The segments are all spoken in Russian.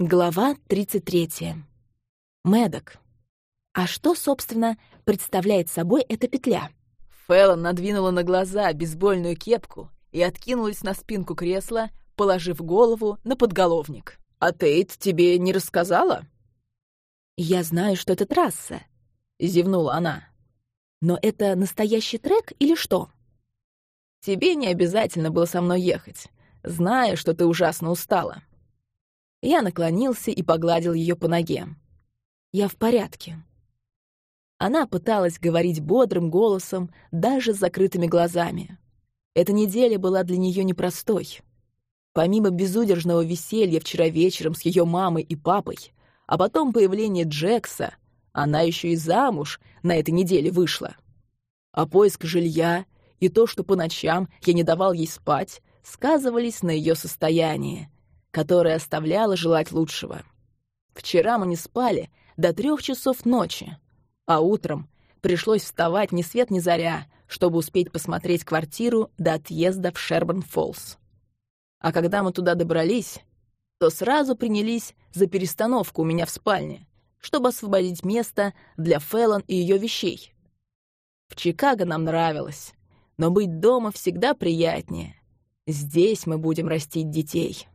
Глава 33. Медок. А что, собственно, представляет собой эта петля? Фэллон надвинула на глаза бейсбольную кепку и откинулась на спинку кресла, положив голову на подголовник. «А Тейт тебе не рассказала?» «Я знаю, что это трасса», — зевнула она. «Но это настоящий трек или что?» «Тебе не обязательно было со мной ехать. Знаю, что ты ужасно устала. Я наклонился и погладил ее по ноге. «Я в порядке». Она пыталась говорить бодрым голосом, даже с закрытыми глазами. Эта неделя была для нее непростой. Помимо безудержного веселья вчера вечером с ее мамой и папой, а потом появление Джекса, она еще и замуж на этой неделе вышла. А поиск жилья и то, что по ночам я не давал ей спать, сказывались на ее состоянии, которая оставляла желать лучшего. Вчера мы не спали до трех часов ночи, а утром пришлось вставать ни свет ни заря, чтобы успеть посмотреть квартиру до отъезда в Шерберн-Фоллс. А когда мы туда добрались, то сразу принялись за перестановку у меня в спальне, чтобы освободить место для Фэллон и ее вещей. В Чикаго нам нравилось, но быть дома всегда приятнее. Здесь мы будем растить детей.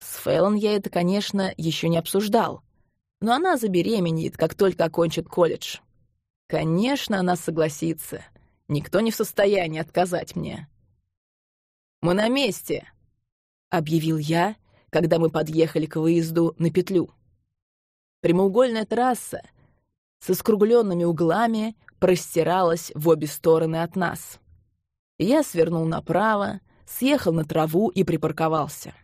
С Фэллон я это, конечно, еще не обсуждал. Но она забеременеет, как только окончит колледж. Конечно, она согласится. Никто не в состоянии отказать мне. «Мы на месте», — объявил я, когда мы подъехали к выезду на петлю. Прямоугольная трасса со скругленными углами простиралась в обе стороны от нас. Я свернул направо, съехал на траву и припарковался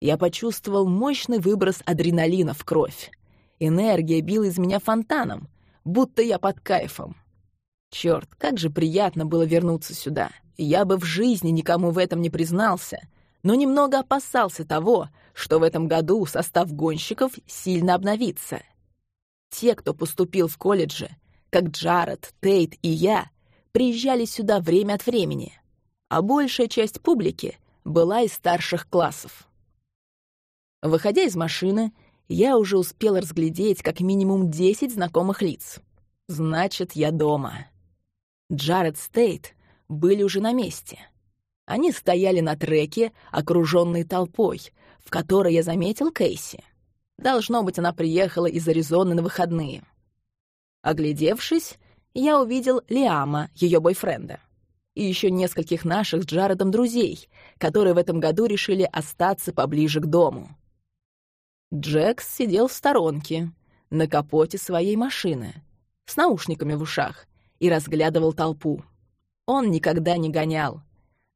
я почувствовал мощный выброс адреналина в кровь. Энергия била из меня фонтаном, будто я под кайфом. Черт, как же приятно было вернуться сюда. Я бы в жизни никому в этом не признался, но немного опасался того, что в этом году состав гонщиков сильно обновится. Те, кто поступил в колледже, как Джаред, Тейт и я, приезжали сюда время от времени, а большая часть публики была из старших классов. Выходя из машины, я уже успел разглядеть как минимум 10 знакомых лиц. Значит, я дома. Джаред Стейт были уже на месте. Они стояли на треке, окруженные толпой, в которой я заметил Кейси. Должно быть, она приехала из Аризоны на выходные. Оглядевшись, я увидел Лиама, ее бойфренда, и еще нескольких наших с Джаредом друзей, которые в этом году решили остаться поближе к дому. Джекс сидел в сторонке, на капоте своей машины, с наушниками в ушах, и разглядывал толпу. Он никогда не гонял.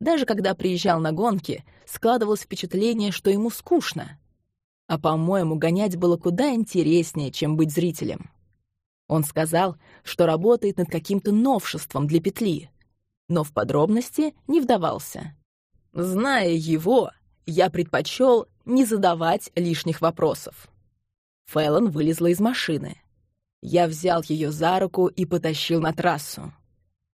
Даже когда приезжал на гонки, складывалось впечатление, что ему скучно. А, по-моему, гонять было куда интереснее, чем быть зрителем. Он сказал, что работает над каким-то новшеством для петли, но в подробности не вдавался. Зная его, я предпочел не задавать лишних вопросов. Фэллон вылезла из машины. Я взял ее за руку и потащил на трассу.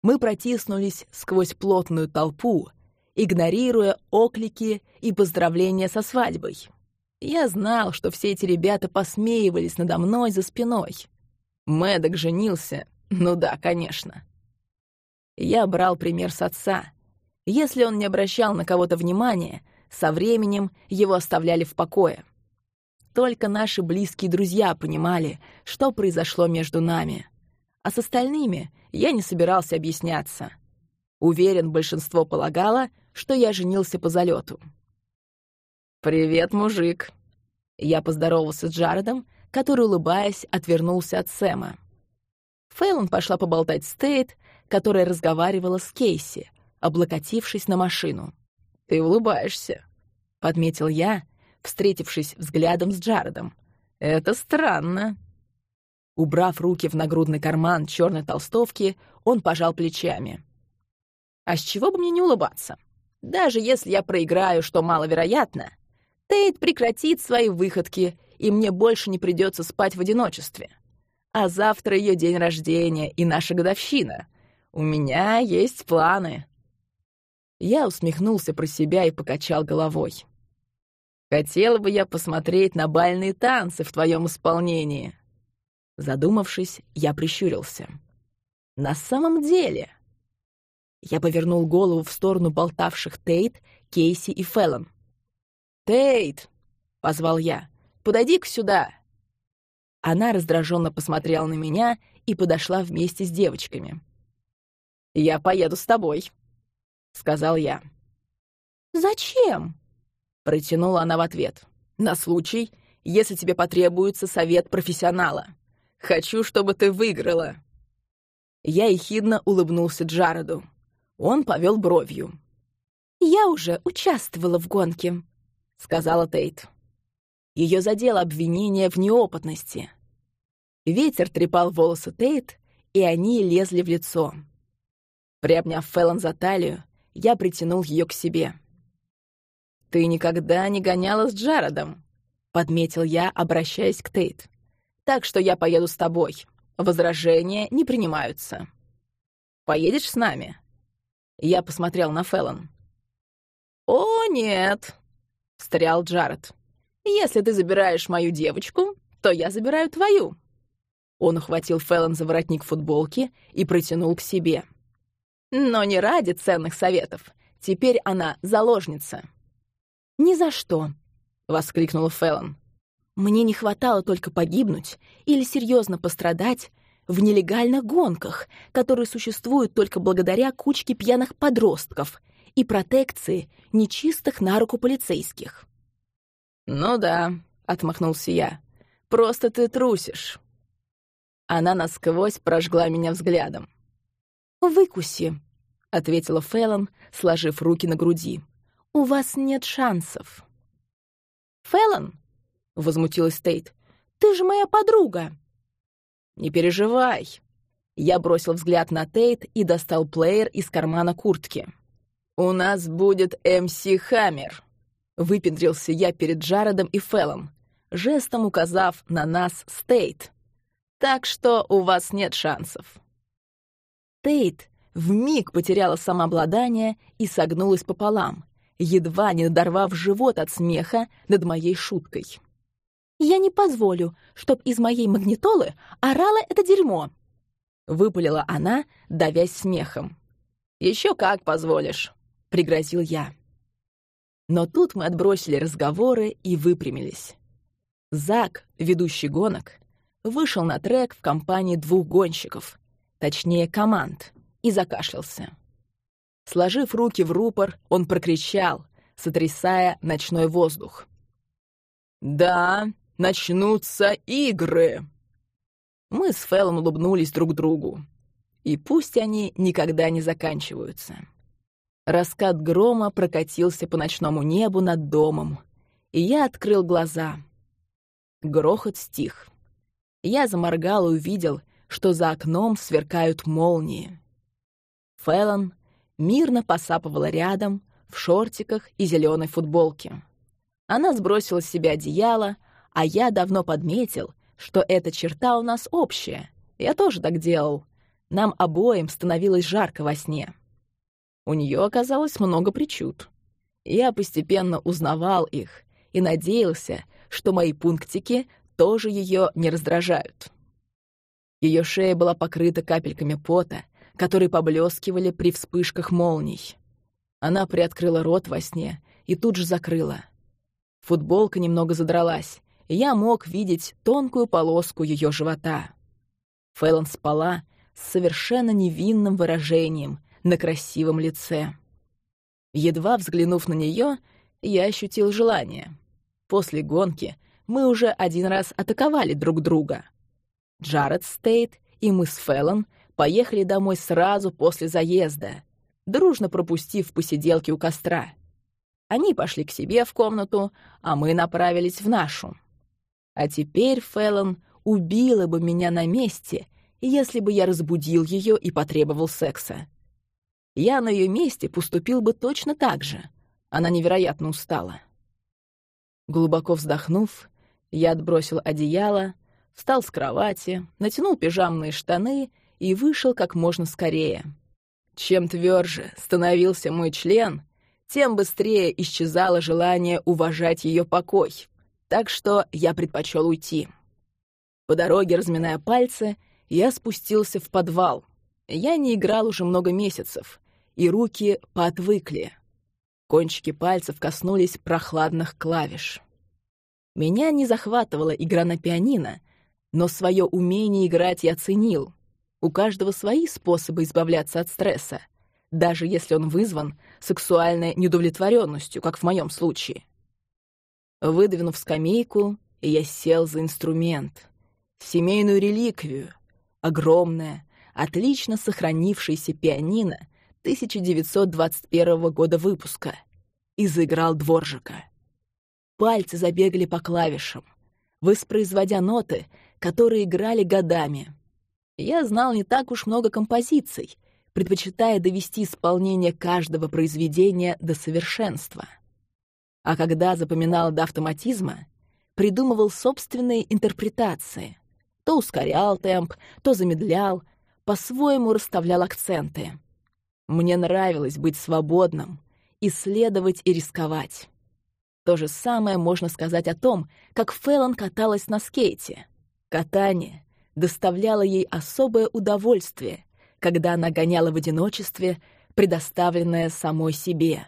Мы протиснулись сквозь плотную толпу, игнорируя оклики и поздравления со свадьбой. Я знал, что все эти ребята посмеивались надо мной за спиной. Мэддок женился, ну да, конечно. Я брал пример с отца. Если он не обращал на кого-то внимания, со временем его оставляли в покое. Только наши близкие друзья понимали, что произошло между нами. А с остальными я не собирался объясняться. Уверен, большинство полагало, что я женился по залету. «Привет, мужик!» Я поздоровался с Джаредом, который, улыбаясь, отвернулся от Сэма. Фейлон пошла поболтать с Тейт, которая разговаривала с Кейси, облокотившись на машину. «Ты улыбаешься», — подметил я, встретившись взглядом с Джаредом. «Это странно». Убрав руки в нагрудный карман черной толстовки, он пожал плечами. «А с чего бы мне не улыбаться? Даже если я проиграю, что маловероятно, Тейт прекратит свои выходки, и мне больше не придется спать в одиночестве. А завтра ее день рождения и наша годовщина. У меня есть планы». Я усмехнулся про себя и покачал головой. Хотела бы я посмотреть на бальные танцы в твоем исполнении. Задумавшись, я прищурился. На самом деле... Я повернул голову в сторону болтавших Тейт, Кейси и Феллон. «Тейт!» — позвал я. «Подойди-ка сюда!» Она раздраженно посмотрела на меня и подошла вместе с девочками. «Я поеду с тобой», — сказал я. «Зачем?» — протянула она в ответ. «На случай, если тебе потребуется совет профессионала. Хочу, чтобы ты выиграла». Я ехидно улыбнулся Джареду. Он повел бровью. «Я уже участвовала в гонке», — сказала Тейт. Ее задело обвинение в неопытности. Ветер трепал волосы Тейт, и они лезли в лицо. Приобняв Фэллон за талию, я притянул ее к себе. «Ты никогда не гоняла с Джаредом», — подметил я, обращаясь к Тейт. «Так что я поеду с тобой. Возражения не принимаются. Поедешь с нами?» Я посмотрел на Фэллон. «О, нет», — встрял Джаред. «Если ты забираешь мою девочку, то я забираю твою». Он ухватил Фэллон за воротник футболки и протянул к себе. Но не ради ценных советов. Теперь она заложница. «Ни за что!» — воскликнула Фэллон. «Мне не хватало только погибнуть или серьезно пострадать в нелегальных гонках, которые существуют только благодаря кучке пьяных подростков и протекции нечистых на руку полицейских». «Ну да», — отмахнулся я, — «просто ты трусишь». Она насквозь прожгла меня взглядом. «Выкуси», — ответила Фэллон, сложив руки на груди. «У вас нет шансов». «Фэллон?» — возмутилась Тейт. «Ты же моя подруга!» «Не переживай!» Я бросил взгляд на Тейт и достал плеер из кармана куртки. «У нас будет МС Хаммер!» Выпендрился я перед Джаредом и Фэллом, жестом указав на нас с Тейт. «Так что у вас нет шансов». Тейт вмиг потеряла самообладание и согнулась пополам, едва не надорвав живот от смеха над моей шуткой. «Я не позволю, чтоб из моей магнитолы орало это дерьмо!» — выпалила она, давясь смехом. «Еще как позволишь!» — пригрозил я. Но тут мы отбросили разговоры и выпрямились. Зак, ведущий гонок, вышел на трек в компании двух гонщиков, точнее, команд, и закашлялся. Сложив руки в рупор, он прокричал, сотрясая ночной воздух. «Да, начнутся игры!» Мы с Фэллом улыбнулись друг другу. И пусть они никогда не заканчиваются. Раскат грома прокатился по ночному небу над домом, и я открыл глаза. Грохот стих. Я заморгал и увидел, что за окном сверкают молнии. Фэллон мирно посапывала рядом, в шортиках и зеленой футболке. Она сбросила с себя одеяло, а я давно подметил, что эта черта у нас общая. Я тоже так делал. Нам обоим становилось жарко во сне. У нее оказалось много причуд. Я постепенно узнавал их и надеялся, что мои пунктики тоже ее не раздражают. Ее шея была покрыта капельками пота, которые поблескивали при вспышках молний. Она приоткрыла рот во сне и тут же закрыла. Футболка немного задралась, и я мог видеть тонкую полоску ее живота. Фэллон спала с совершенно невинным выражением на красивом лице. Едва взглянув на нее, я ощутил желание. После гонки мы уже один раз атаковали друг друга. Джаред Стейт и мы с Феллон поехали домой сразу после заезда, дружно пропустив посиделки у костра. Они пошли к себе в комнату, а мы направились в нашу. А теперь Феллон убила бы меня на месте, если бы я разбудил ее и потребовал секса. Я на ее месте поступил бы точно так же. Она невероятно устала. Глубоко вздохнув, я отбросил одеяло, встал с кровати, натянул пижамные штаны и вышел как можно скорее. Чем тверже становился мой член, тем быстрее исчезало желание уважать ее покой, так что я предпочел уйти. По дороге, разминая пальцы, я спустился в подвал. Я не играл уже много месяцев, и руки поотвыкли. Кончики пальцев коснулись прохладных клавиш. Меня не захватывала игра на пианино, но свое умение играть я ценил. У каждого свои способы избавляться от стресса, даже если он вызван сексуальной неудовлетворенностью, как в моем случае. Выдвинув скамейку, я сел за инструмент. Семейную реликвию. Огромное, отлично сохранившееся пианино 1921 года выпуска. И заиграл дворжика. Пальцы забегали по клавишам, воспроизводя ноты, которые играли годами. Я знал не так уж много композиций, предпочитая довести исполнение каждого произведения до совершенства. А когда запоминал до автоматизма, придумывал собственные интерпретации. То ускорял темп, то замедлял, по-своему расставлял акценты. Мне нравилось быть свободным, исследовать и рисковать. То же самое можно сказать о том, как Фэллон каталась на скейте. Катание доставляло ей особое удовольствие, когда она гоняла в одиночестве, предоставленное самой себе.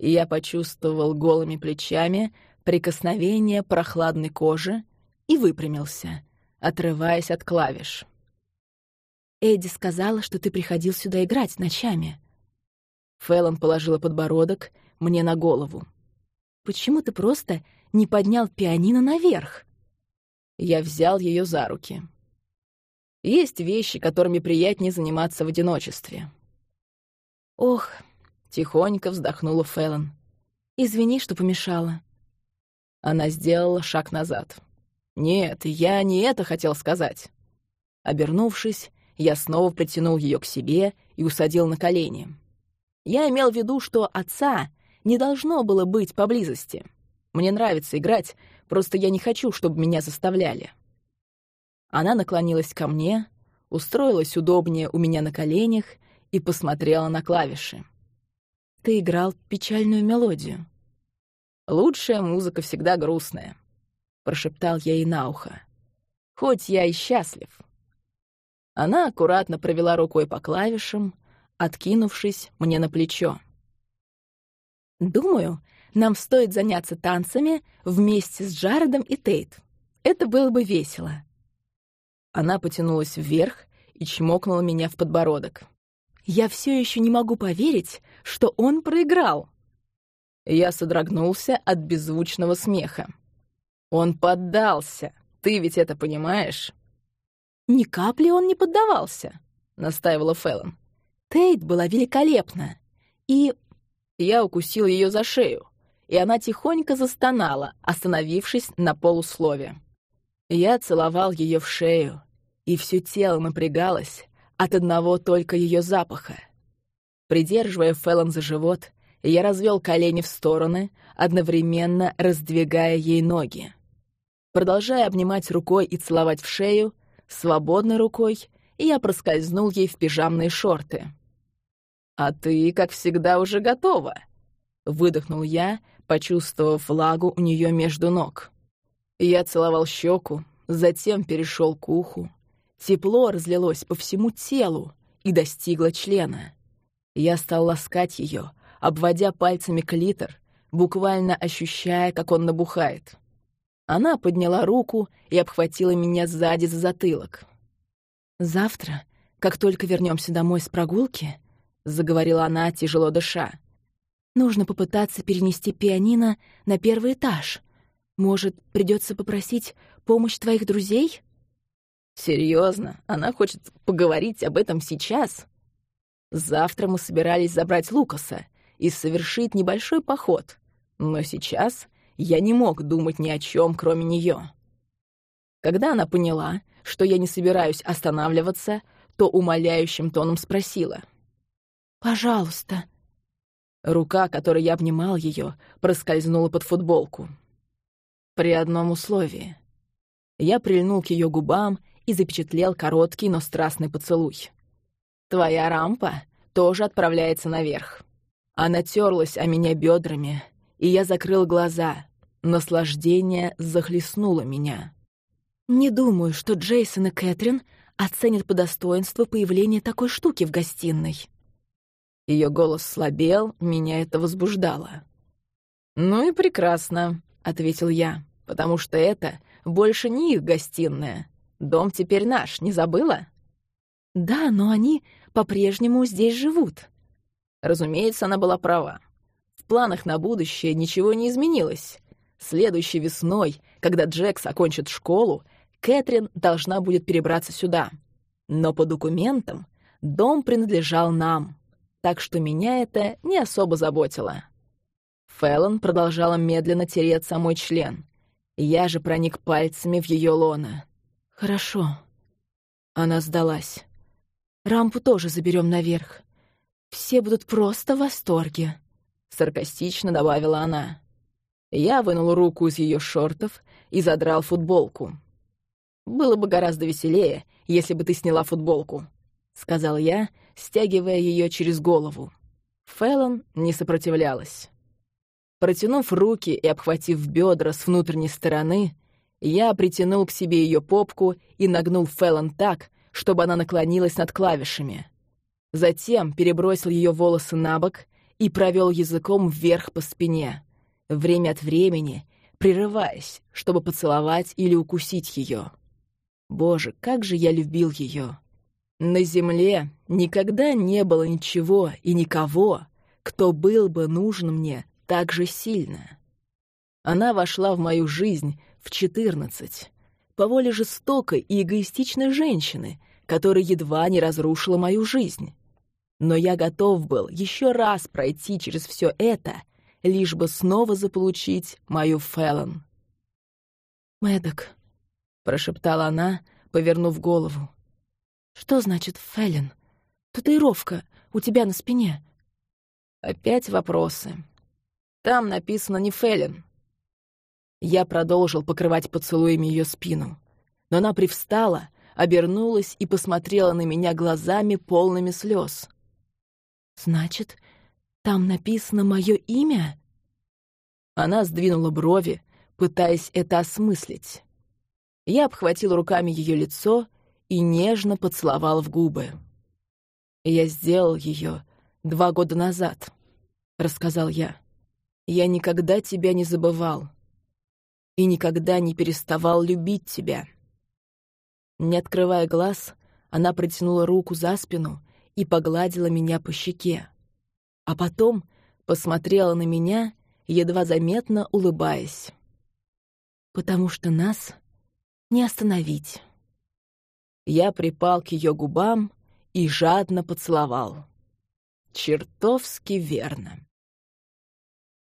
Я почувствовал голыми плечами прикосновение прохладной кожи и выпрямился, отрываясь от клавиш. «Эдди сказала, что ты приходил сюда играть ночами». Фэллон положила подбородок мне на голову. «Почему ты просто не поднял пианино наверх?» Я взял ее за руки. Есть вещи, которыми приятнее заниматься в одиночестве. «Ох», — тихонько вздохнула Фэллон. «Извини, что помешала». Она сделала шаг назад. «Нет, я не это хотел сказать». Обернувшись, я снова притянул ее к себе и усадил на колени. Я имел в виду, что отца не должно было быть поблизости. Мне нравится играть, просто я не хочу, чтобы меня заставляли. Она наклонилась ко мне, устроилась удобнее у меня на коленях и посмотрела на клавиши. «Ты играл печальную мелодию». «Лучшая музыка всегда грустная», — прошептал я ей на ухо. «Хоть я и счастлив». Она аккуратно провела рукой по клавишам, откинувшись мне на плечо. «Думаю, нам стоит заняться танцами вместе с Джаредом и Тейт. Это было бы весело». Она потянулась вверх и чмокнула меня в подбородок. «Я все еще не могу поверить, что он проиграл». Я содрогнулся от беззвучного смеха. «Он поддался. Ты ведь это понимаешь?» «Ни капли он не поддавался», — настаивала Фэллон. «Тейт была великолепна. И...» Я укусил ее за шею, и она тихонько застонала, остановившись на полуслове. Я целовал ее в шею, и все тело напрягалось от одного только ее запаха. Придерживая Фэллон за живот, я развел колени в стороны, одновременно раздвигая ей ноги. Продолжая обнимать рукой и целовать в шею, свободной рукой я проскользнул ей в пижамные шорты. «А ты, как всегда, уже готова!» — выдохнул я, почувствовав влагу у нее между ног. Я целовал щеку, затем перешел к уху, Тепло разлилось по всему телу и достигло члена. Я стал ласкать ее, обводя пальцами клитор, буквально ощущая, как он набухает. Она подняла руку и обхватила меня сзади за затылок. «Завтра, как только вернемся домой с прогулки», — заговорила она, тяжело дыша, «нужно попытаться перенести пианино на первый этаж. Может, придется попросить помощь твоих друзей?» Серьезно, она хочет поговорить об этом сейчас? Завтра мы собирались забрать Лукаса и совершить небольшой поход, но сейчас я не мог думать ни о чем, кроме нее. Когда она поняла, что я не собираюсь останавливаться, то умоляющим тоном спросила. «Пожалуйста». Рука, которой я обнимал ее, проскользнула под футболку. При одном условии. Я прильнул к ее губам и запечатлел короткий, но страстный поцелуй. «Твоя рампа тоже отправляется наверх». Она терлась о меня бедрами, и я закрыл глаза. Наслаждение захлестнуло меня. «Не думаю, что Джейсон и Кэтрин оценят по достоинству появление такой штуки в гостиной». Ее голос слабел, меня это возбуждало. «Ну и прекрасно», — ответил я, «потому что это больше не их гостиная. Дом теперь наш, не забыла?» «Да, но они по-прежнему здесь живут». Разумеется, она была права. В планах на будущее ничего не изменилось. Следующей весной, когда Джекс окончит школу, Кэтрин должна будет перебраться сюда. Но по документам дом принадлежал нам, так что меня это не особо заботило. Фэллон продолжала медленно тереть самой член. Я же проник пальцами в ее лоно. «Хорошо». Она сдалась. «Рампу тоже заберем наверх. Все будут просто в восторге», — саркастично добавила она. Я вынул руку из ее шортов и задрал футболку. «Было бы гораздо веселее, если бы ты сняла футболку», — сказал я, стягивая ее через голову. Фэллон не сопротивлялась. Протянув руки и обхватив бедра с внутренней стороны, я притянул к себе ее попку и нагнул Фэллон так, чтобы она наклонилась над клавишами. Затем перебросил ее волосы на бок и провел языком вверх по спине, время от времени прерываясь, чтобы поцеловать или укусить ее. Боже, как же я любил ее! На земле никогда не было ничего и никого, кто был бы нужен мне так же сильно. Она вошла в мою жизнь в четырнадцать, по воле жестокой и эгоистичной женщины, которая едва не разрушила мою жизнь. Но я готов был еще раз пройти через все это, лишь бы снова заполучить мою Феллон. «Мэддок», — прошептала она, повернув голову. «Что значит Феллон? Татуировка у тебя на спине». Опять вопросы. Там написано не Феллен. Я продолжил покрывать поцелуями ее спину, но она привстала, обернулась и посмотрела на меня глазами, полными слез. «Значит, там написано мое имя?» Она сдвинула брови, пытаясь это осмыслить. Я обхватил руками ее лицо и нежно поцеловал в губы. «Я сделал ее два года назад», — рассказал я. Я никогда тебя не забывал и никогда не переставал любить тебя. Не открывая глаз, она протянула руку за спину и погладила меня по щеке, а потом посмотрела на меня, едва заметно улыбаясь. «Потому что нас не остановить». Я припал к ее губам и жадно поцеловал. Чертовски верно.